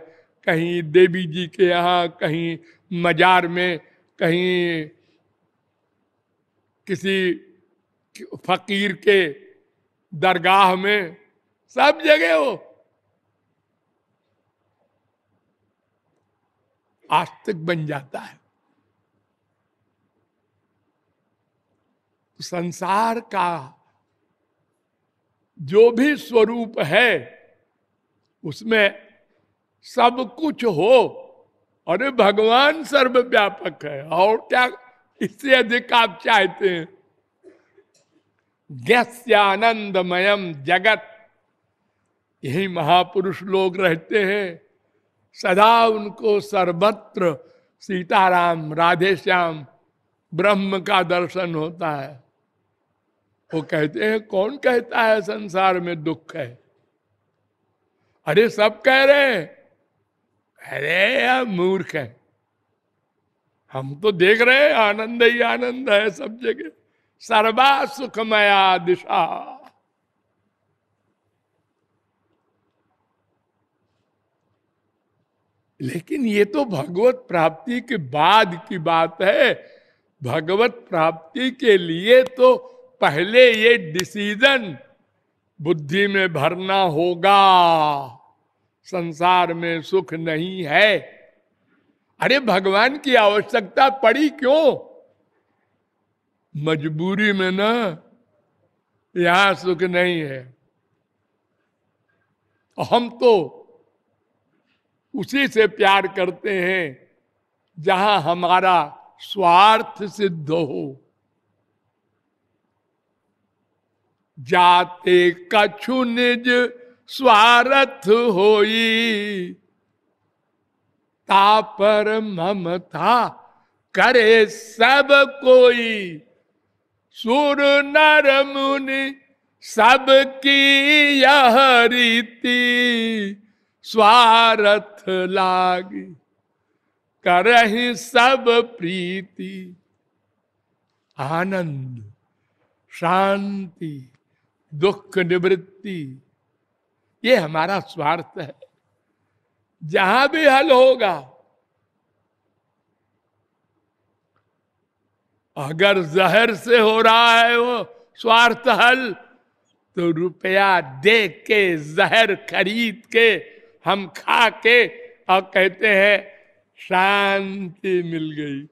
कहीं देवी जी के यहाँ, कहीं मजार में, कहीं किसी फकीर के दरगाह में, सब जगह हो। आस्तिक बन जाता है। तो संसार का जो भी स्वरूप है, उसमें सब कुछ हो। अरे, भगवान सर्वव्यापक है। और क्या इससे अधिक आप चाहते हैं? ज्ञानंदमयम जगत। यही महापुरुष लोग रहते हैं। सदा उनको सर्वत्र सीताराम राधे श्याम ब्रह्म का दर्शन होता है। वो कहते हैं, कौन कहता है संसार में दुख है? अरे, सब कह रहे हैं। अरे यार मूर्ख है। हम तो देख रहे हैं, आनंद ही आनंद है सब जगह। सर्वा सुखमया दिशा। लेकिन ये तो भगवत प्राप्ति के बाद की बात है। भगवत प्राप्ति के लिए तो पहले ये डिसीज़न बुद्धि में भरना होगा। संसार में सुख नहीं है। अरे भगवान की आवश्यकता पड़ी क्यों? मजबूरी में ना, यहाँ सुख नहीं है। हम तो उसी से प्यार करते हैं, जहाँ हमारा स्वार्थ सिद्ध हो। जाते कछु निज स्वार्थ होई तापर ममता करे सब कोई। सुर नर मुनि सबकी यह रीति स्वार्थ लागी। करही सब प्रीति, आनंद, शांति, दुख निवृत्ति। ये हमारा स्वार्थ है। जहाँ भी हल होगा, अगर जहर से हो रहा है वो स्वार्थ हल तो रुपया दे के जहर खरीद के हम खा के और कहते हैं, शांति मिल गई।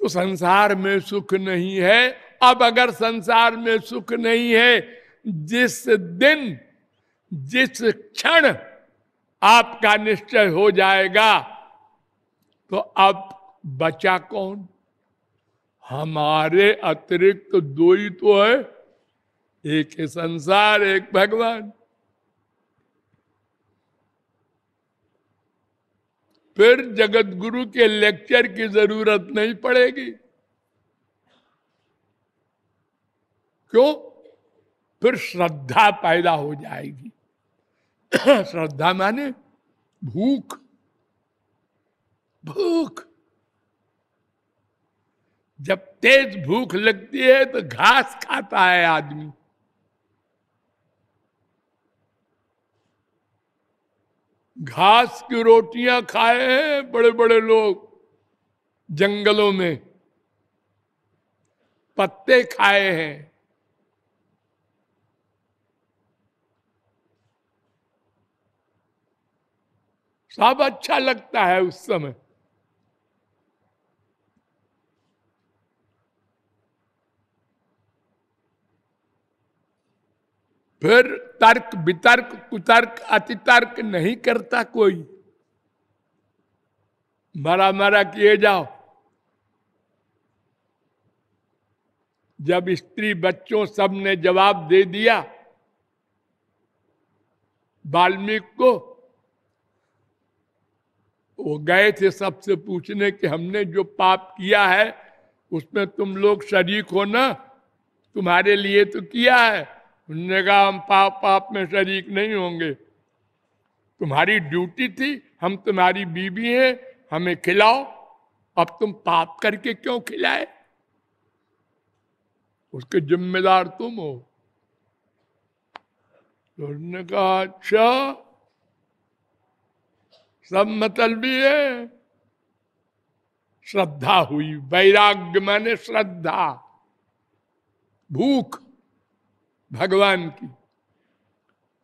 तो संसार में सुख नहीं है। अब अगर संसार में सुख नहीं है, जिस दिन, जिस क्षण आपका निश्चय हो जाएगा तो अब बचा कौन? हमारे अतिरिक्त दो ही तो है। एक है संसार, एक भगवान। फिर जगत गुरु के लेक्चर की ज़रूरत नहीं पड़ेगी। क्यों? फिर श्रद्धा पैदा हो जाएगी। श्रद्धा माने भूख। भूख। जब तेज भूख लगती है तो घास खाता है आदमी। घास की रोटियाँ खाए हैं बड़े बड़े लोग जंगलों में। पत्ते खाए हैं। सब अच्छा लगता है उस समय। फिर तर्क, वितर्क, कुतर्क, अतितर्क नहीं करता कोई। मरा मरा किए जाओ। जब स्त्री बच्चों सबने जवाब दे दिया वाल्मीकि को, वो गए थे सबसे पूछने कि हमने जो पाप किया है, उसमें तुम लोग शरीक हो ना? तुम्हारे लिए तो किया है। उन्होंने कहा हम पाप पाप में शरीक नहीं होंगे। तुम्हारी ड्यूटी थी, हम तुम्हारी बीबी हैं, हमें खिलाओ। अब तुम पाप करके क्यों खिलाए? उसके जिम्मेदार तुम हो। तो उन्होंने कहा अच्छा सब भी है। श्रद्धा हुई, वैराग्य माने श्रद्धा। भूख भगवान की।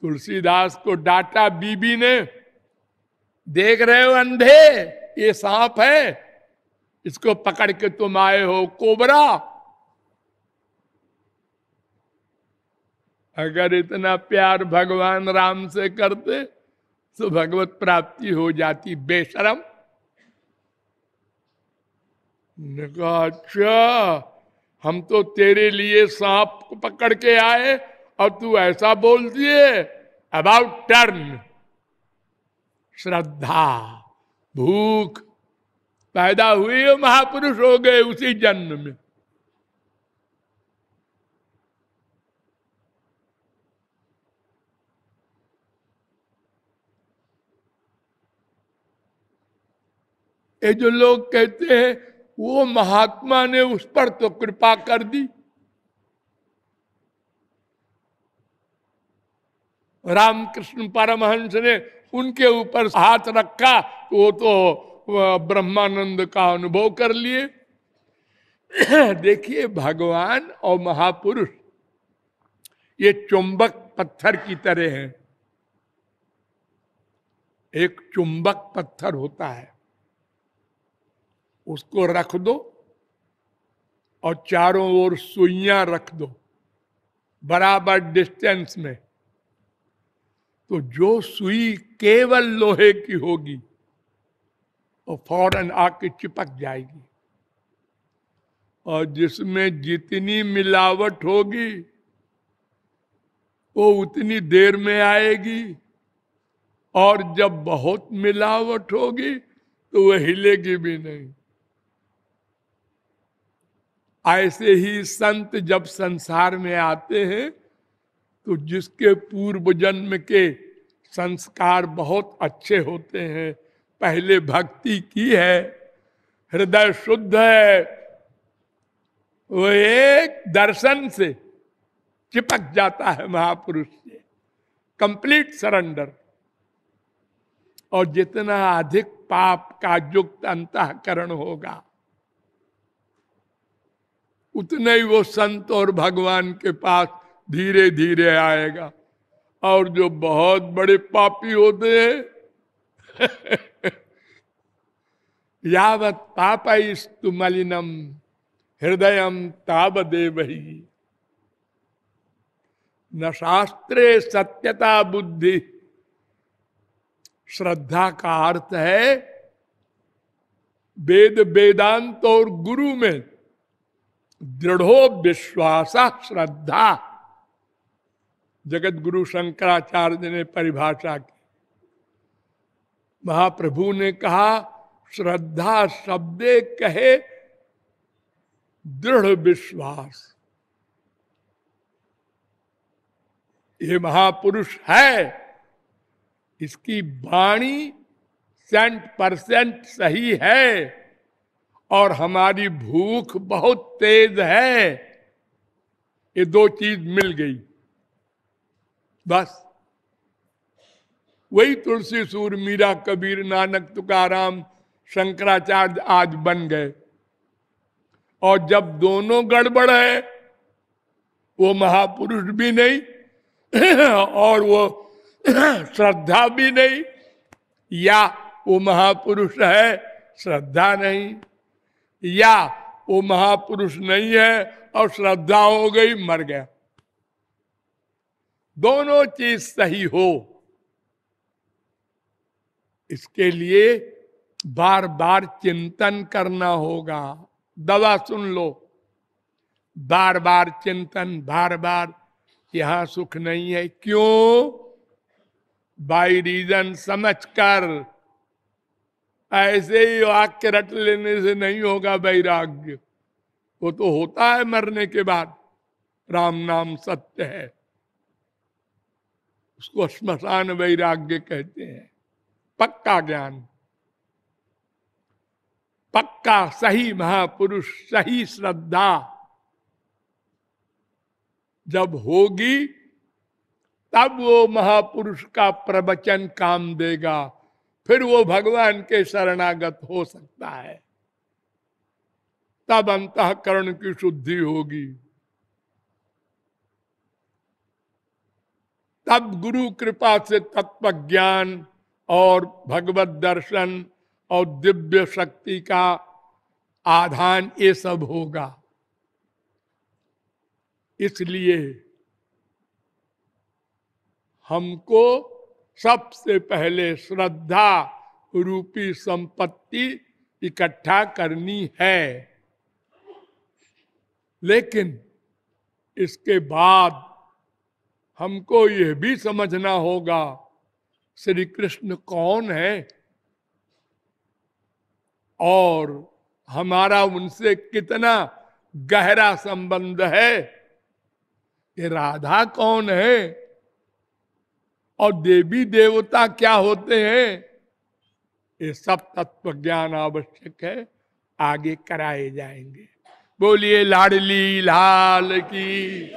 तुलसीदास को डांटा, बीबी ने, देख रहे हो अंधे, ये सांप है, इसको पकड़ के तुम आए हो कोबरा। अगर इतना प्यार भगवान राम से करते तो भगवत प्राप्ति हो जाती बेशरम। अच्छा हम तो तेरे लिए सांप को पकड़ के आए और तू ऐसा बोल दिए अबाउट टर्न श्रद्धा, भूख पैदा हुई महापुरुष हो गए उसी जन्म में। ये जो लोग कहते हैं वो महात्मा ने उस पर तो कृपा कर दी। रामकृष्ण परमहंस ने उनके ऊपर हाथ रखा, वो तो ब्रह्मानंद का अनुभव कर लिए। देखिए भगवान और महापुरुष, ये चुंबक पत्थर की तरह है। एक चुंबक पत्थर होता है। उसको रख दो और चारों ओर सुइया रख दो बराबर डिस्टेंस में। तो जो सुई केवल लोहे की होगी, वो फ़ौरन आके चिपक जाएगी। और जिसमें जितनी मिलावट होगी, वो उतनी देर में आएगी। और जब बहुत मिलावट होगी तो वह हिलेगी भी नहीं। ऐसे ही संत जब संसार में आते हैं तो जिसके पूर्व जन्म के संस्कार बहुत अच्छे होते हैं। पहले भक्ति की है, हृदय शुद्ध है, वो एक दर्शन से चिपक जाता है महापुरुष से। कंप्लीट सरेंडर और जितना अधिक पाप का युक्त अंतकरण होगा उतने ही वो संत और भगवान के पास धीरे धीरे आएगा। और जो बहुत बड़े पापी होते हैं, यावत पाप मलिनम, हृदय तावदेव ही न शास्त्रे सत्यता बुद्धि, श्रद्धा का अर्थ है, वेद वेदांत और गुरु में दृढ़ो विश्वास श्रद्धा जगत गुरु शंकराचार्य ने परिभाषा की। महाप्रभु ने कहा, श्रद्धा शब्दे कहे, दृढ़ विश्वास। ये महापुरुष है। इसकी वाणी सेंट परसेंट सही है। और हमारी भूख बहुत तेज है। ये दो चीज़ मिल गई। बस। वही तुलसी सूर, मीरा कबीर, नानक तुकाराम, शंकराचार्य आज बन गए। और जब दोनों गड़बड़ है, वो महापुरुष भी नहीं, और वो श्रद्धा भी नहीं, या वो महापुरुष है, श्रद्धा नहीं। या वो महापुरुष नहीं है और श्रद्धा हो गई, मर गया। दोनों चीज़ सही हो। इसके लिए बार बार चिंतन करना होगा। दवा सुन लो। बार बार चिंतन बार बार यहाँ सुख नहीं है। क्यों? बाई रीजन समझकर। ऐसे ही वाक्य रट लेने से नहीं होगा वैराग्य। वो तो होता है मरने के बाद। राम नाम सत्य है। उसको श्मशान वैराग्य कहते हैं। पक्का ज्ञान। पक्का सही महापुरुष, सही श्रद्धा। जब होगी, तब वो महापुरुष का प्रवचन काम देगा। फिर वो भगवान के शरणागत हो सकता है। तब अंतकरण की शुद्धि होगी। तब गुरु कृपा से तत्व ज्ञान और भगवत दर्शन और दिव्य शक्ति का आधान ये सब होगा। इसलिए हमको सबसे पहले श्रद्धा रूपी संपत्ति इकट्ठा करनी है। लेकिन इसके बाद हमको यह भी समझना होगा, श्री कृष्ण कौन है? और हमारा उनसे कितना गहरा संबंध है? ये राधा कौन है? और देवी देवता क्या होते हैं? ये सब तत्व ज्ञान आवश्यक है, आगे कराए जाएँगे। बोलिए, लाडली लाल की।